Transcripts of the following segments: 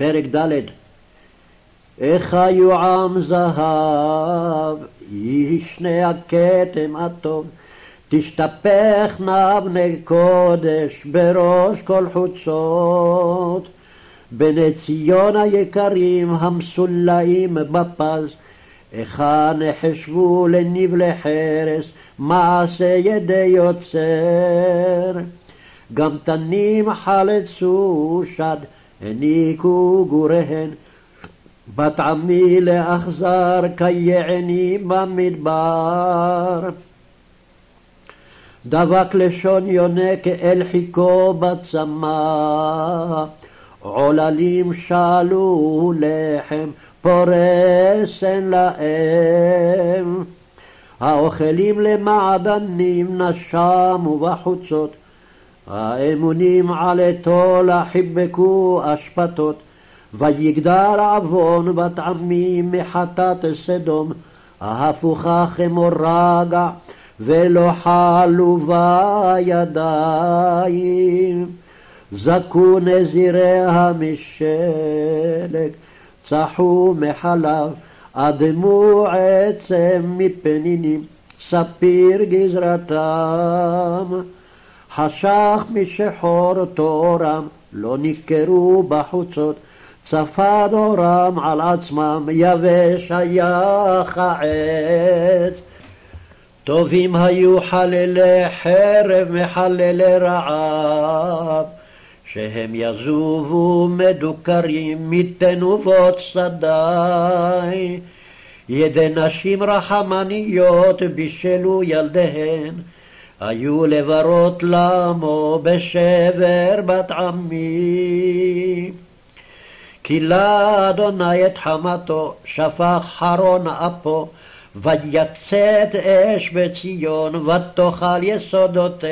פרק ד' איך היו עם זהב, ישנה הכתם הטוב, תשתפכנה בני קודש בראש כל חוצות. בני ציון היקרים המסולאים בפז, היכן נחשבו לנבלי חרס, מעשה ידי יוצר. גם תנים חלצו שד, הניקו גוריהן, בת עמי לאכזר כיעני במדבר. דבק לשון יונק אל חיכו בצמא, עוללים שאלו לחם, פורסן להם. האוכלים למעדנים נשמו בחוצות, האמונים עלתו לחיבקו אשפתות, ויגדל עוון בת עמי מחטאת סדום, ההפוכה כמו רגע, ולא חלו בידיים. זכו נזיריה משלג, צחו מחלב, אדמו עצם מפנינים, ספיר גזרתם. חשך משחור תורם, לא ניכרו בחוצות, צפד אורם על עצמם, יבש היה כעץ. טובים היו חללי חרב מחללי רעב, שהם יזובו מדוכרים מתנובות שדי. ידי נשים רחמניות בישלו ילדיהן, היו לברות למו בשבר בת עמי. כילה אדוני את חמתו, שפך חרון אפו, ויצאת אש בציון, ותאכל יסודותיה.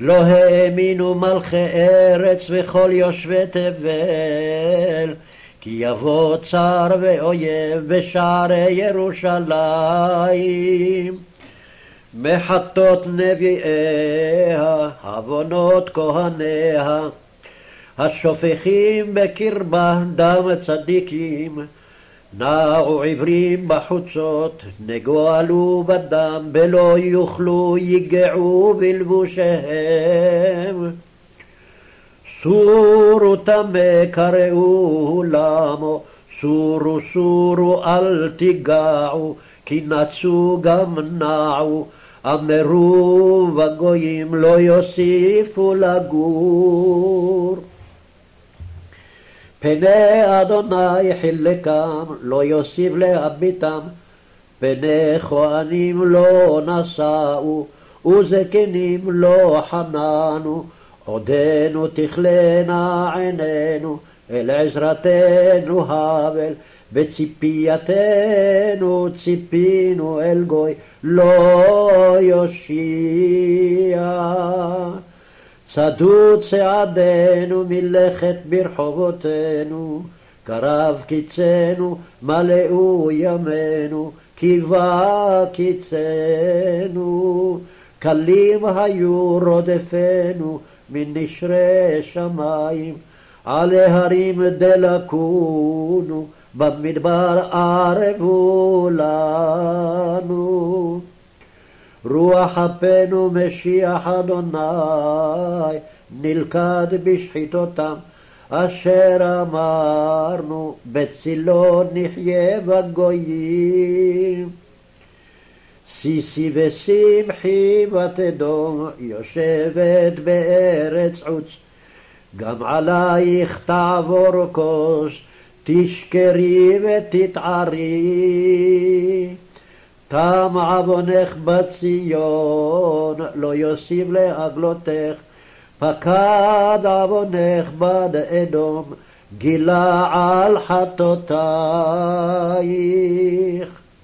לא האמינו מלכי ארץ וכל יושבי תבל, כי יבוא צר ואויב בשערי ירושלים. מחטות נביאיה, עוונות כהניה, השופכים בקרבה דם צדיקים, נעו עברים בחוצות, נגואלו בדם, בלא יוכלו יגעו בלבושיהם. סורו טמא קראו למו, סורו סורו אל תיגעו, כי נצו גם נעו, אמרו בגויים לא יוסיפו לגור. פני אדוני חילקם, לא יוסיף להביטם, פני כהנים לא נשאו, וזקנים לא חננו, עודנו תכלנה עינינו, אל עזרתנו הבל, בציפייתנו ציפינו אל גוי, לא יושיע. צדו צעדינו מלכת ברחובותינו, קרב קיצנו, מלאו ימינו, קיבה קיצנו. קלים היו רודפנו מנשרי שמיים, על ההרים דלקונו, במדבר ערבו לנו. רוח אפינו משיח אדוני, נלכד בשחיתותם, אשר אמרנו, בצילו נחיה בגויים. סיסי ושמחי בת אדום, יושבת בארץ עוץ, גם עלייך תעבור כוס, תשכרי ותתערי. תם עוונך בציון, לא יוסיף לעגלותך, פקד עוונך בד אדום, גילה על חטאותייך.